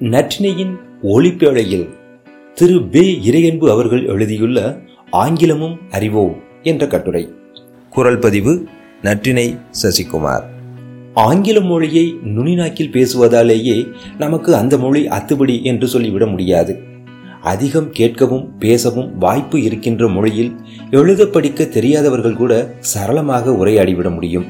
நற்றினையின் ஒளிப்பேழையில் திரு பே இறையன்பு அவர்கள் எழுதியுள்ள ஆங்கிலமும் அறிவோம் என்ற கட்டுரை. குரல் பதிவு நற்றினை சசிகுமார். ஆங்கில மொழியை நுனிநாக்கில் பேசுவதாலேயே நமக்கு அந்த மொழி அத்துபடி என்று சொல்லிவிட முடியாது. அதிகம் கேட்கவும் பேசவும் வாய்ப்பு இருக்கின்ற மொழியில் எழுத படிக்க தெரியாதவர்கள் கூட சரளமாக உரையாடிவிட முடியும்.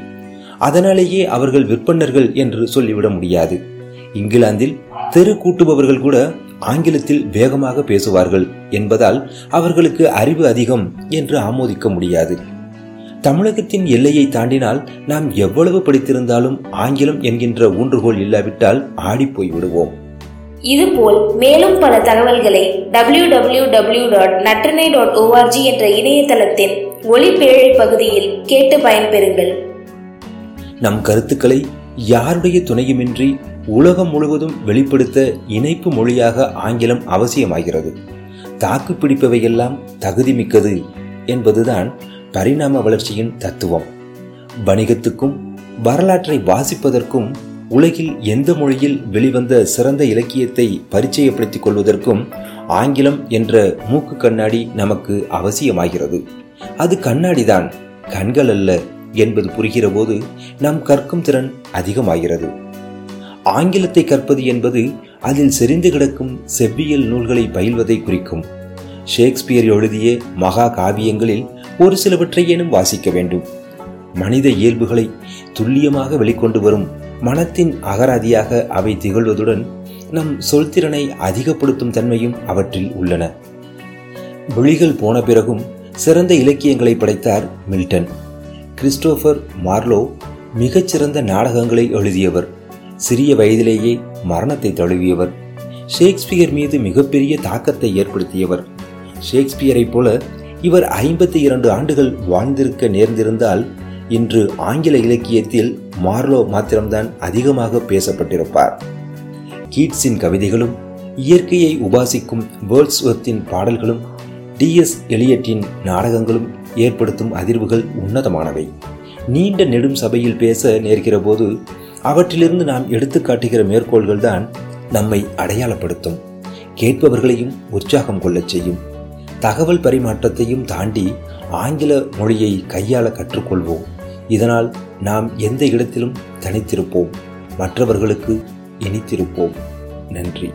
அதனாலேயே அவர்கள் விற்பனர்கள் என்று சொல்லிவிட முடியாது. இங்கிலாந்தில் தெரு கூட்டுபவர்கள் கூட ஆங்கிலத்தில் வேகமாக பேசுவார்கள் என்பதால் அவர்களுக்கு அறிவு அதிகம் என்று ஆமோதிக்க முடியாது. தமிழகத்தின் எல்லையை தாண்டினால் நாம் எவ்வளவு படித்திருந்தாலும் ஆங்கிலம் என்கின்ற ஊன்றுகோல் இல்லாவிட்டால் ஆடிப்போய் விடுவோம். இதுபோல் மேலும் பல தகவல்களை W W W dot Natrinai dot ORG என்ற இணையதளத்தின் ஒளிப்பேழை பகுதியில் கேட்டு பயன்பெறுங்கள். நம் கருத்துக்களை யாருடைய துணையுமின்றி உலகம் முழுவதும் வெளிப்படுத்த இணைப்பு மொழியாக ஆங்கிலம் அவசியமாகிறது. தாக்கு பிடிப்பவையெல்லாம் தகுதி மிக்கது என்பதுதான் பரிணாம வளர்ச்சியின் தத்துவம். வணிகத்துக்கும் வரலாற்றை வாசிப்பதற்கும் உலகில் எந்த மொழியில் வெளிவந்த சிறந்த இலக்கியத்தை பரிச்சயப்படுத்திக் கொள்வதற்கும் ஆங்கிலம் என்ற மூக்கு கண்ணாடி நமக்கு அவசியமாகிறது. அது கண்ணாடிதான் கண்கள் அல்ல என்பது புரிகிறபோது நம் கற்கும் திறன் அதிகமாகிறது. ஆங்கிலத்தை கற்பது என்பது அதில் செறிந்து கிடக்கும் செவ்வியல் நூல்களை பயில்வதை குறிக்கும். ஷேக்ஸ்பியர் எழுதிய மகா காவியங்களில் ஒரு சிலவற்றையேனும் வாசிக்க வேண்டும். மனித இயல்புகளை துல்லியமாக வெளிக்கொண்டு வரும் மனத்தின் அகராதியாக அவை திகழ்வதுடன் நம் சொல்திறனை அதிகப்படுத்தும் தன்மையும் அவற்றில் உள்ளன. விழிகள் போன பிறகும் சிறந்த இலக்கியங்களை படைத்தார் மில்டன். கிறிஸ்டோபர் மார்லோ மிகச்சிறந்த நாடகங்களை எழுதியவர். சிறிய வயதிலேயே மரணத்தை தழுவியவர். ஷேக்ஸ்பியர் மீது மிகப்பெரிய தாக்கத்தை ஏற்படுத்தியவர். ஷேக்ஸ்பியரை போல இவர் ஐம்பத்தி இரண்டு ஆண்டுகள் வாழ்ந்திருக்க நேர்ந்திருந்தால் இன்று ஆங்கில இலக்கியத்தில் மார்லோ மாத்திரம்தான் அதிகமாக பேசப்பட்டிருப்பார். கீட்ஸின் கவிதைகளும் இயற்கையை உபாசிக்கும் வேர்ல்ஸ்வர்த்தின் பாடல்களும் டி எஸ் எலியட்டின் நாடகங்களும் ஏற்படுத்தும் அதிர்வுகள் உன்னதமானவை. நீண்ட நெடும் சபையில் பேச நேர்கிற போது அவற்றிலிருந்து நாம் எடுத்து காட்டுகிற மேற்கோள்கள் தான் நம்மை அடையாளப்படுத்தும். கேட்பவர்களையும் உற்சாகம் கொள்ளச் செய்யும். தகவல் பரிமாற்றத்தையும் தாண்டி ஆங்கில மொழியை கையாள கற்றுக்கொள்வோம். இதனால் நாம் எந்த இடத்திலும் தனித்திருப்போம். மற்றவர்களுக்கு இனித்திருப்போம். நன்றி.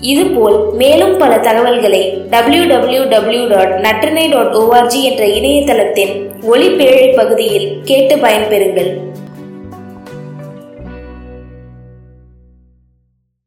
இதுபோல் மேலும் பல தகவல்களை W W W dot Natrinai dot ORG என்ற இணையதளத்தின் ஒளிப்பேழை பகுதியில் கேட்டு பயன்பெறுங்கள்.